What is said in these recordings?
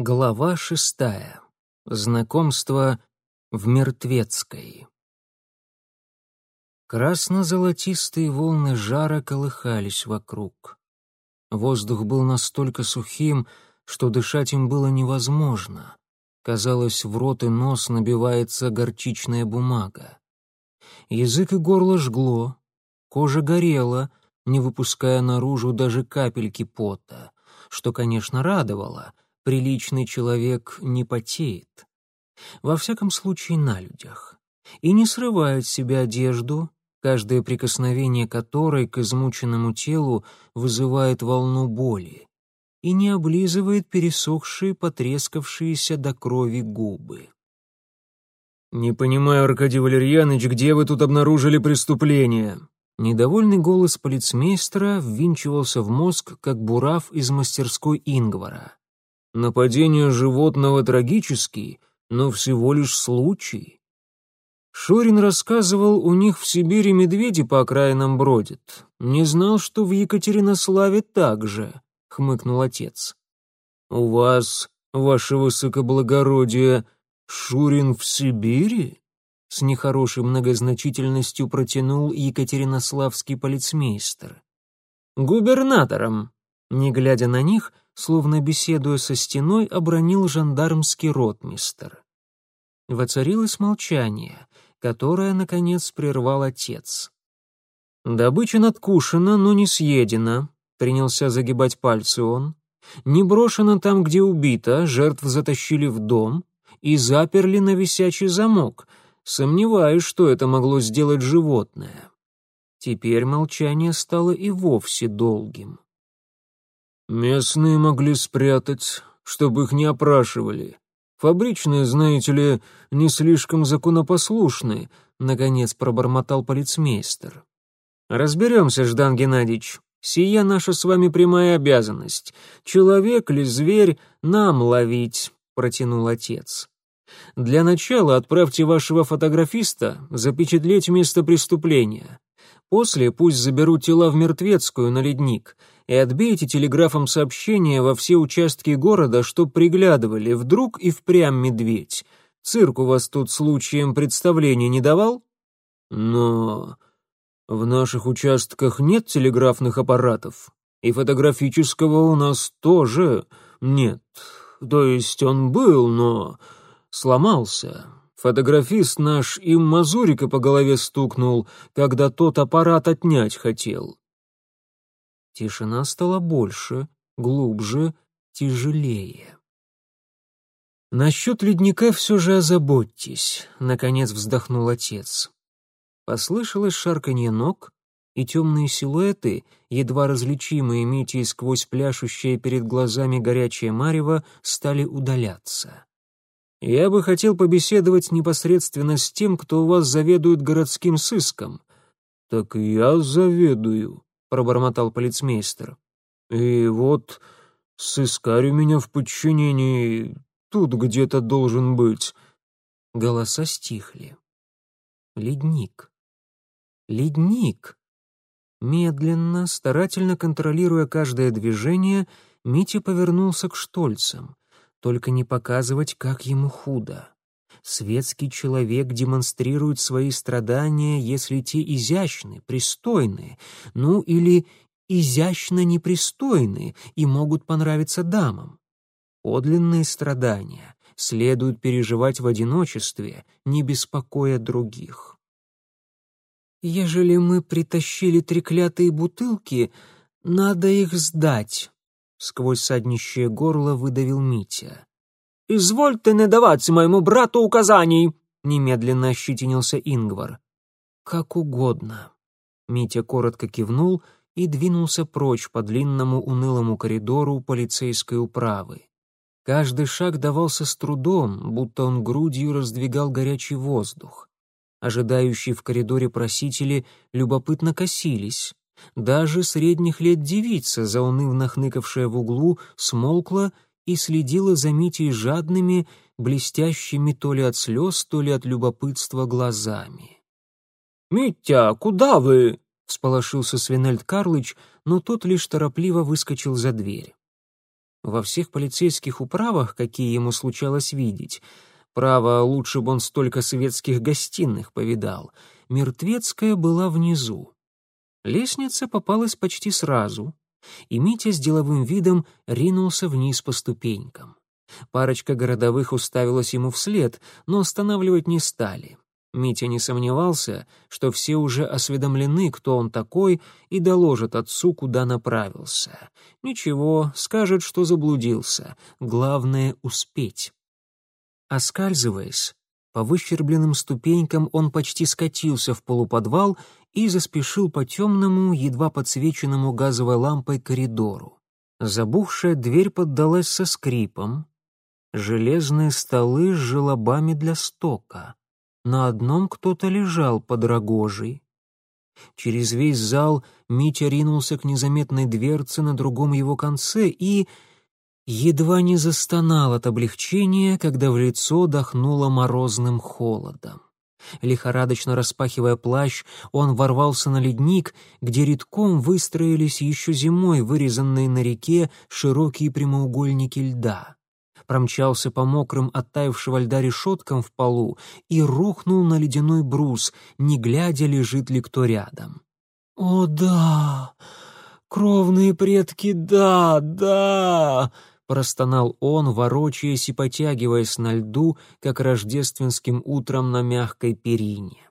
Глава шестая. Знакомство в Мертвецкой. Красно-золотистые волны жара колыхались вокруг. Воздух был настолько сухим, что дышать им было невозможно. Казалось, в рот и нос набивается горчичная бумага. Язык и горло жгло, кожа горела, не выпуская наружу даже капельки пота, что, конечно, радовало — приличный человек не потеет. Во всяком случае, на людях. И не срывает с себя одежду, каждое прикосновение которой к измученному телу вызывает волну боли, и не облизывает пересохшие, потрескавшиеся до крови губы. «Не понимаю, Аркадий Валерьяныч, где вы тут обнаружили преступление?» Недовольный голос полицмейстера ввинчивался в мозг, как бурав из мастерской Ингвара. Нападение животного трагический, но всего лишь случай. Шурин рассказывал, у них в Сибири медведи по окраинам бродят. Не знал, что в Екатеринославе так же, — хмыкнул отец. «У вас, ваше высокоблагородие, Шурин в Сибири?» С нехорошей многозначительностью протянул екатеринославский полицмейстер. «Губернатором», не глядя на них, — словно беседуя со стеной, обронил жандармский ротмистер. Воцарилось молчание, которое, наконец, прервал отец. «Добыча надкушена, но не съедена», — принялся загибать пальцы он. «Не брошена там, где убита, жертв затащили в дом и заперли на висячий замок. Сомневаюсь, что это могло сделать животное». Теперь молчание стало и вовсе долгим. Местные могли спрятать, чтобы их не опрашивали. Фабричные, знаете ли, не слишком законопослушны, наконец пробормотал полицмейстер. Разберемся, Ждан Геннадьевич. Сия наша с вами прямая обязанность. Человек ли зверь, нам ловить, протянул отец. Для начала отправьте вашего фотографиста запечатлеть место преступления. После пусть заберут тела в Мертвецкую на ледник и отбейте телеграфом сообщение во все участки города, чтоб приглядывали, вдруг и впрямь медведь. Цирк у вас тут случаем представления не давал? Но в наших участках нет телеграфных аппаратов, и фотографического у нас тоже нет. То есть он был, но сломался. Фотографист наш им мазурика по голове стукнул, когда тот аппарат отнять хотел. Тишина стала больше, глубже, тяжелее. «Насчет ледника все же озаботьтесь», — наконец вздохнул отец. Послышалось шарканье ног, и темные силуэты, едва различимые Митей сквозь пляшущее перед глазами горячее марево, стали удаляться. «Я бы хотел побеседовать непосредственно с тем, кто у вас заведует городским сыском». «Так я заведую», — пробормотал полицмейстер. «И вот сыскарь у меня в подчинении тут где-то должен быть». Голоса стихли. Ледник. Ледник. Медленно, старательно контролируя каждое движение, Митя повернулся к Штольцам. Только не показывать, как ему худо. Светский человек демонстрирует свои страдания, если те изящны, пристойны, ну или изящно непристойны и могут понравиться дамам. Подлинные страдания следует переживать в одиночестве, не беспокоя других. «Ежели мы притащили треклятые бутылки, надо их сдать», — сквозь саднищее горло выдавил Митя. «Извольте не давать моему брату указаний!» — немедленно ощетинился Ингвар. «Как угодно». Митя коротко кивнул и двинулся прочь по длинному унылому коридору полицейской управы. Каждый шаг давался с трудом, будто он грудью раздвигал горячий воздух. Ожидающие в коридоре просители любопытно косились. Даже средних лет девица, заунывно хныкавшая в углу, смолкла и следила за Митей жадными, блестящими то ли от слез, то ли от любопытства глазами. «Митя, куда вы?» — всполошился Свинельд Карлыч, но тот лишь торопливо выскочил за дверь. Во всех полицейских управах, какие ему случалось видеть, право, лучше бы он столько советских гостиных повидал, мертвецкая была внизу. Лестница попалась почти сразу, и Митя с деловым видом ринулся вниз по ступенькам. Парочка городовых уставилась ему вслед, но останавливать не стали. Митя не сомневался, что все уже осведомлены, кто он такой, и доложат отцу, куда направился. Ничего, скажет, что заблудился. Главное — успеть. Оскальзываясь, по выщербленным ступенькам он почти скатился в полуподвал и заспешил по темному, едва подсвеченному газовой лампой коридору. Забухшая дверь поддалась со скрипом. Железные столы с желобами для стока. На одном кто-то лежал под рогожей. Через весь зал Митя ринулся к незаметной дверце на другом его конце и едва не застонал от облегчения, когда в лицо дохнуло морозным холодом. Лихорадочно распахивая плащ, он ворвался на ледник, где редком выстроились еще зимой вырезанные на реке широкие прямоугольники льда. Промчался по мокрым оттаившего льда решеткам в полу и рухнул на ледяной брус, не глядя, лежит ли кто рядом. «О да! Кровные предки, да, да!» Простонал он, ворочаясь и потягиваясь на льду, как рождественским утром на мягкой перине.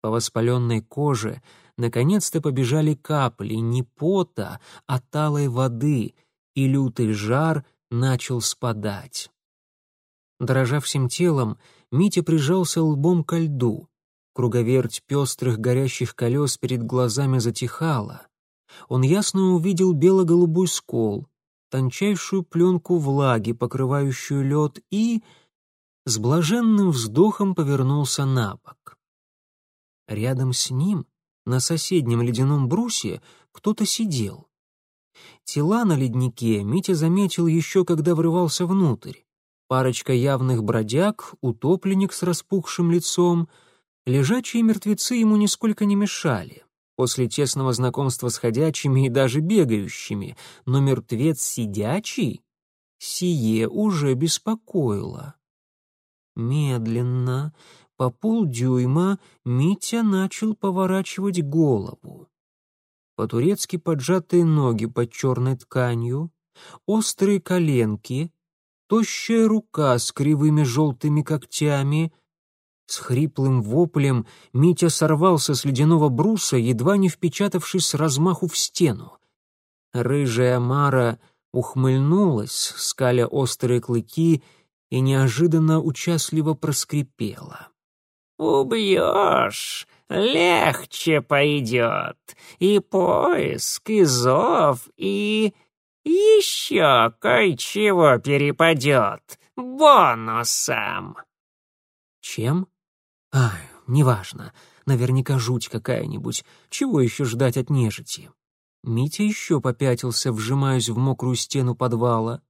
По воспаленной коже наконец-то побежали капли не пота, а талой воды, и лютый жар начал спадать. Дрожа всем телом, Митя прижался лбом ко льду. Круговерть пестрых горящих колес перед глазами затихала. Он ясно увидел бело-голубой скол, тончайшую пленку влаги, покрывающую лед, и с блаженным вздохом повернулся на бок. Рядом с ним, на соседнем ледяном брусе, кто-то сидел. Тела на леднике Митя заметил еще, когда врывался внутрь. Парочка явных бродяг, утопленник с распухшим лицом. Лежачие мертвецы ему нисколько не мешали после тесного знакомства с ходячими и даже бегающими, но мертвец сидячий сие уже беспокоило. Медленно, по полдюйма, Митя начал поворачивать голову. По-турецки поджатые ноги под черной тканью, острые коленки, тощая рука с кривыми желтыми когтями — с хриплым воплем Митя сорвался с ледяного бруса, едва не впечатавшись с размаху в стену. Рыжая Мара ухмыльнулась, скаля острые клыки, и неожиданно участливо проскрипела. «Убьешь, легче пойдет, и поиск, и зов, и еще кое-чего перепадет бонусом». «Чем?» Ай, неважно. Наверняка жуть какая-нибудь. Чего еще ждать от нежити? Митя еще попятился, вжимаясь в мокрую стену подвала.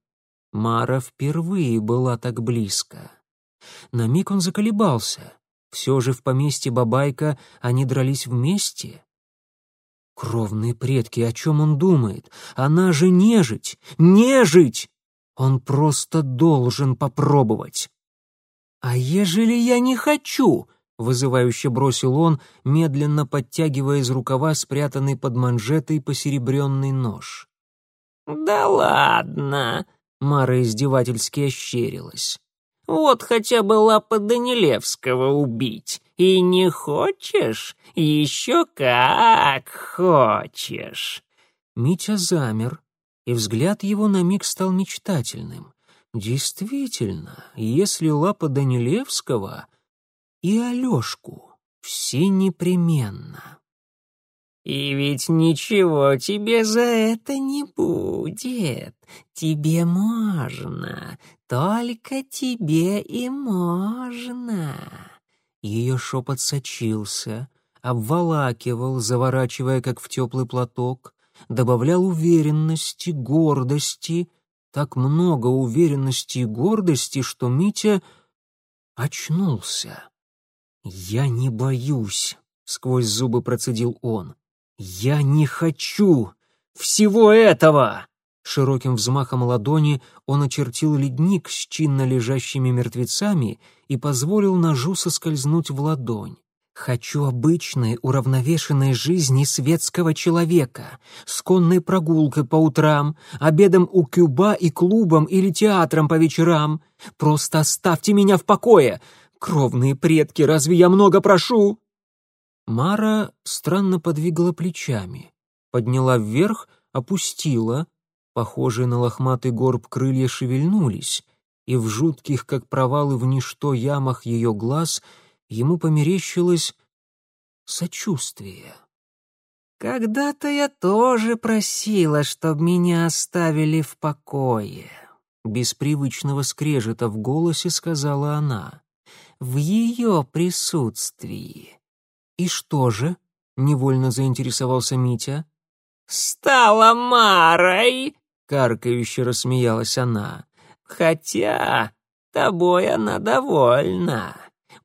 Мара впервые была так близко. На миг он заколебался. Все же в поместье Бабайка они дрались вместе. Кровные предки, о чем он думает? Она же нежить! Нежить! Он просто должен попробовать. «А ежели я не хочу?» — вызывающе бросил он, медленно подтягивая из рукава спрятанный под манжетой посеребренный нож. «Да ладно!» — Мара издевательски ощерилась. «Вот хотя бы лапа Данилевского убить. И не хочешь? Еще как хочешь!» Митя замер, и взгляд его на миг стал мечтательным. Действительно, если лапа Данилевского и Алешку, все непременно. И ведь ничего тебе за это не будет. Тебе можно, только тебе и можно. Ее шепот сочился, обволакивал, заворачивая, как в теплый платок, добавлял уверенности, гордости, так много уверенности и гордости, что Митя очнулся. «Я не боюсь», — сквозь зубы процедил он. «Я не хочу всего этого! Широким взмахом ладони он очертил ледник с чинно лежащими мертвецами и позволил ножу соскользнуть в ладонь. Хочу обычной, уравновешенной жизни светского человека, с конной прогулкой по утрам, обедом у кюба и клубом или театром по вечерам. Просто оставьте меня в покое. Кровные предки, разве я много прошу?» Мара странно подвигала плечами, подняла вверх, опустила. Похожие на лохматый горб крылья шевельнулись, и в жутких, как провалы в ничто ямах ее глаз — ему померещилось сочувствие. «Когда-то я тоже просила, чтобы меня оставили в покое», — без привычного скрежета в голосе сказала она. «В ее присутствии». «И что же?» — невольно заинтересовался Митя. «Стала Марой!» — каркающе рассмеялась она. «Хотя тобой она довольна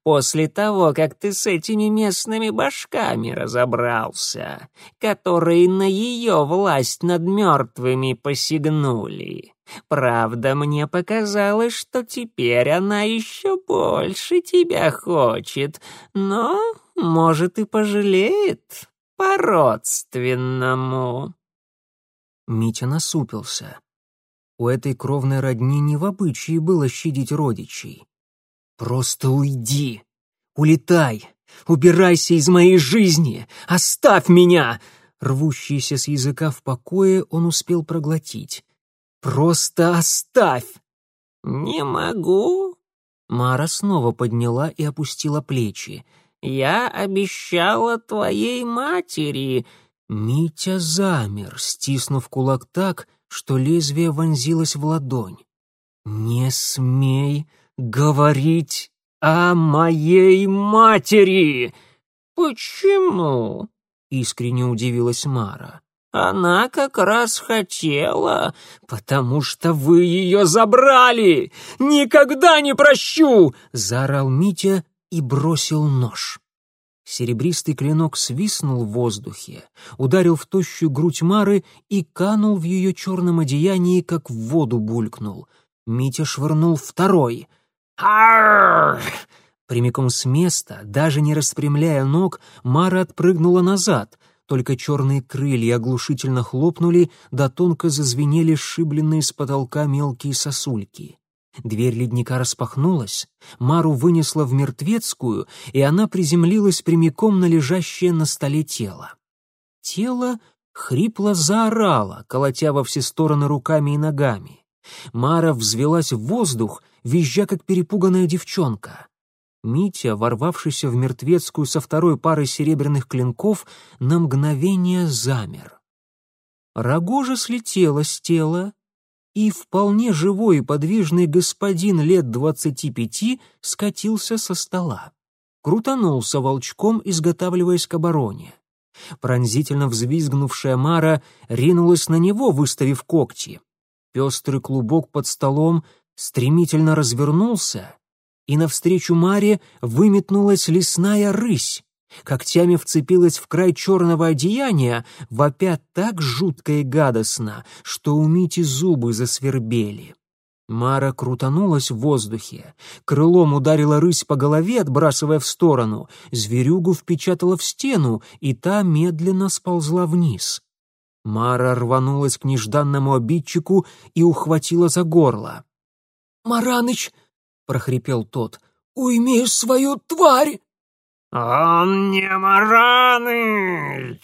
после того, как ты с этими местными башками разобрался, которые на ее власть над мертвыми посягнули. Правда, мне показалось, что теперь она еще больше тебя хочет, но, может, и пожалеет по-родственному». Митя насупился. У этой кровной родни не в обычае было щадить родичей. «Просто уйди! Улетай! Убирайся из моей жизни! Оставь меня!» Рвущийся с языка в покое он успел проглотить. «Просто оставь!» «Не могу!» Мара снова подняла и опустила плечи. «Я обещала твоей матери!» Митя замер, стиснув кулак так, что лезвие вонзилось в ладонь. «Не смей говорить о моей матери!» «Почему?» — искренне удивилась Мара. «Она как раз хотела, потому что вы ее забрали! Никогда не прощу!» — заорал Митя и бросил нож. Серебристый клинок свистнул в воздухе, ударил в тощую грудь Мары и канул в ее черном одеянии, как в воду булькнул. Митя швырнул второй — Арр! Прямиком с места, даже не распрямляя ног, Мара отпрыгнула назад, только черные крылья оглушительно хлопнули, да тонко зазвенели сшибленные с потолка мелкие сосульки. Дверь ледника распахнулась, Мару вынесла в мертвецкую, и она приземлилась прямиком на лежащее на столе тело. Тело хрипло заорало, колотя во все стороны руками и ногами. Мара взвелась в воздух визжа как перепуганная девчонка. Митя, ворвавшийся в мертвецкую со второй парой серебряных клинков, на мгновение замер. Рогожа слетела с тела, и вполне живой и подвижный господин лет двадцати пяти скатился со стола. Крутанулся волчком, изготавливаясь к обороне. Пронзительно взвизгнувшая Мара ринулась на него, выставив когти. Пестрый клубок под столом стремительно развернулся, и навстречу Маре выметнулась лесная рысь, когтями вцепилась в край черного одеяния, вопя так жутко и гадостно, что у Мити зубы засвербели. Мара крутанулась в воздухе, крылом ударила рысь по голове, отбрасывая в сторону, зверюгу впечатала в стену, и та медленно сползла вниз. Мара рванулась к нежданному обидчику и ухватила за горло. «Мараныч!» — прохрипел тот. «Уйми свою тварь!» «Он не Мараныч!»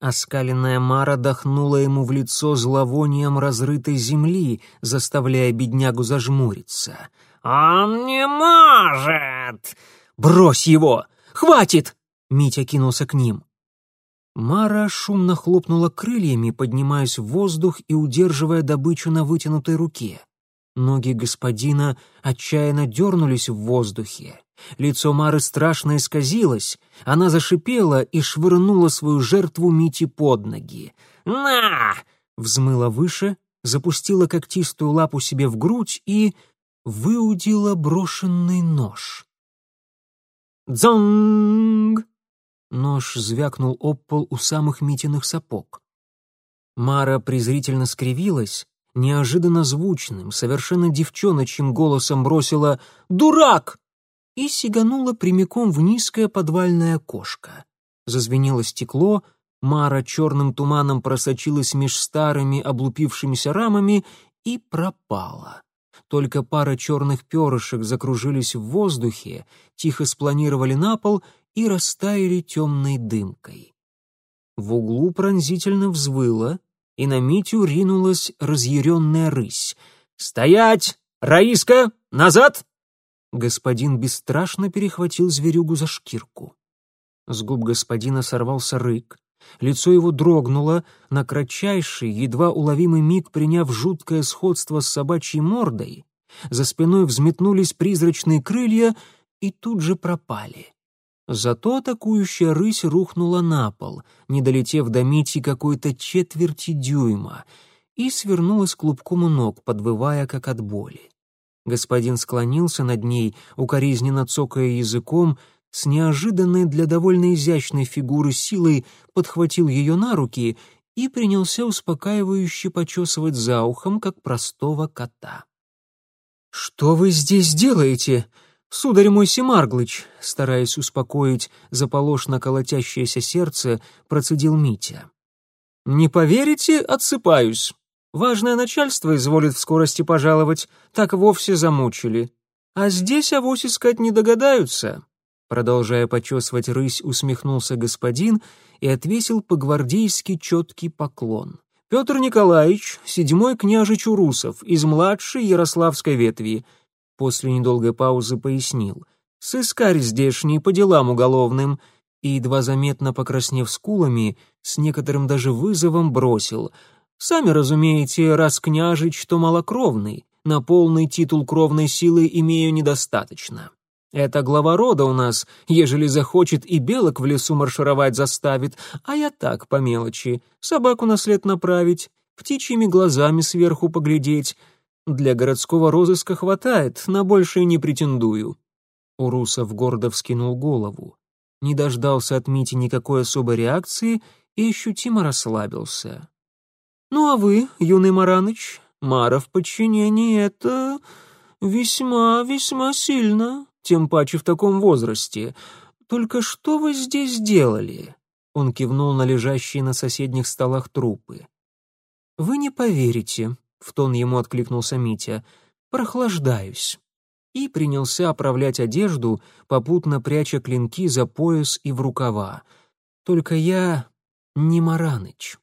Оскаленная Мара дохнула ему в лицо зловонием разрытой земли, заставляя беднягу зажмуриться. «Он не может!» «Брось его! Хватит!» Митя кинулся к ним. Мара шумно хлопнула крыльями, поднимаясь в воздух и удерживая добычу на вытянутой руке. Ноги господина отчаянно дернулись в воздухе. Лицо Мары страшно исказилось, она зашипела и швырнула свою жертву Мити под ноги. «На!» — взмыла выше, запустила когтистую лапу себе в грудь и выудила брошенный нож. «Дзонг!» Нож звякнул об пол у самых Митиных сапог. Мара презрительно скривилась, неожиданно звучным, совершенно девчоночьим голосом бросила «Дурак!» и сиганула прямиком в низкое подвальное окошко. Зазвенело стекло, Мара черным туманом просочилась меж старыми облупившимися рамами и пропала. Только пара черных перышек закружились в воздухе, тихо спланировали на пол и растаяли темной дымкой. В углу пронзительно взвыло, и на Митю ринулась разъяренная рысь. «Стоять! Раиска! Назад!» Господин бесстрашно перехватил зверюгу за шкирку. С губ господина сорвался рык, лицо его дрогнуло, на кратчайший, едва уловимый миг приняв жуткое сходство с собачьей мордой, за спиной взметнулись призрачные крылья и тут же пропали. Зато атакующая рысь рухнула на пол, не долетев до Мити какой-то четверти дюйма, и свернулась клубком у ног, подвывая как от боли. Господин склонился над ней, укоризненно цокая языком, с неожиданной для довольно изящной фигуры силой подхватил ее на руки и принялся успокаивающе почесывать за ухом, как простого кота. «Что вы здесь делаете?» «Сударь мой Семарглыч», стараясь успокоить заполошно колотящееся сердце, процедил Митя. «Не поверите, отсыпаюсь. Важное начальство изволит в скорости пожаловать, так вовсе замучили. А здесь авось искать не догадаются». Продолжая почесывать рысь, усмехнулся господин и отвесил по-гвардейски четкий поклон. «Петр Николаевич, седьмой княжич Урусов, из младшей Ярославской ветви» после недолгой паузы пояснил. «Сыскарь здешний по делам уголовным», и, едва заметно покраснев скулами, с некоторым даже вызовом бросил. «Сами разумеете, раз княжич, то малокровный, на полный титул кровной силы имею недостаточно. Это глава рода у нас, ежели захочет и белок в лесу маршировать заставит, а я так, по мелочи, собаку на след направить, птичьими глазами сверху поглядеть, для городского розыска хватает, на большее не претендую». Урусов гордо вскинул голову. Не дождался от Мити никакой особой реакции и ощутимо расслабился. «Ну а вы, юный Мараныч, Мара в подчинении — это весьма-весьма сильно, тем паче в таком возрасте. Только что вы здесь делали?» Он кивнул на лежащие на соседних столах трупы. «Вы не поверите, в тон ему откликнулся Митя. Прохлаждаюсь. И принялся оправлять одежду, попутно пряча клинки за пояс и в рукава. Только я не Мараныч.